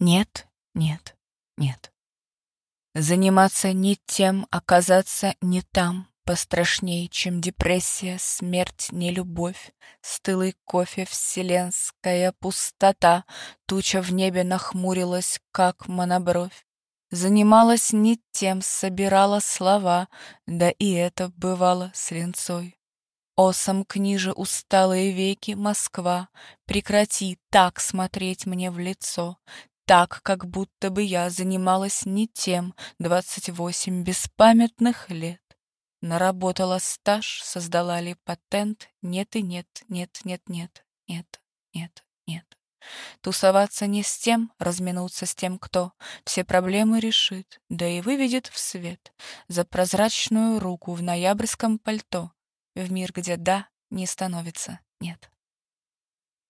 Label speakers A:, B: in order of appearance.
A: Нет, нет, нет. Заниматься не тем, оказаться не там, Пострашней, чем депрессия, смерть, нелюбовь, Стылый кофе, вселенская пустота, Туча в небе нахмурилась, как монобровь. Занималась не тем, собирала слова, Да и это бывало с линцой. Осом книже усталые веки, Москва, Прекрати так смотреть мне в лицо, Так, как будто бы я занималась не тем Двадцать восемь беспамятных лет. Наработала стаж, создала ли патент, нет и нет, нет, нет, нет, нет, нет, нет. Тусоваться не с тем, разминуться с тем, кто Все проблемы решит, да и выведет в свет За прозрачную руку в ноябрьском пальто В мир, где «да» не становится «нет».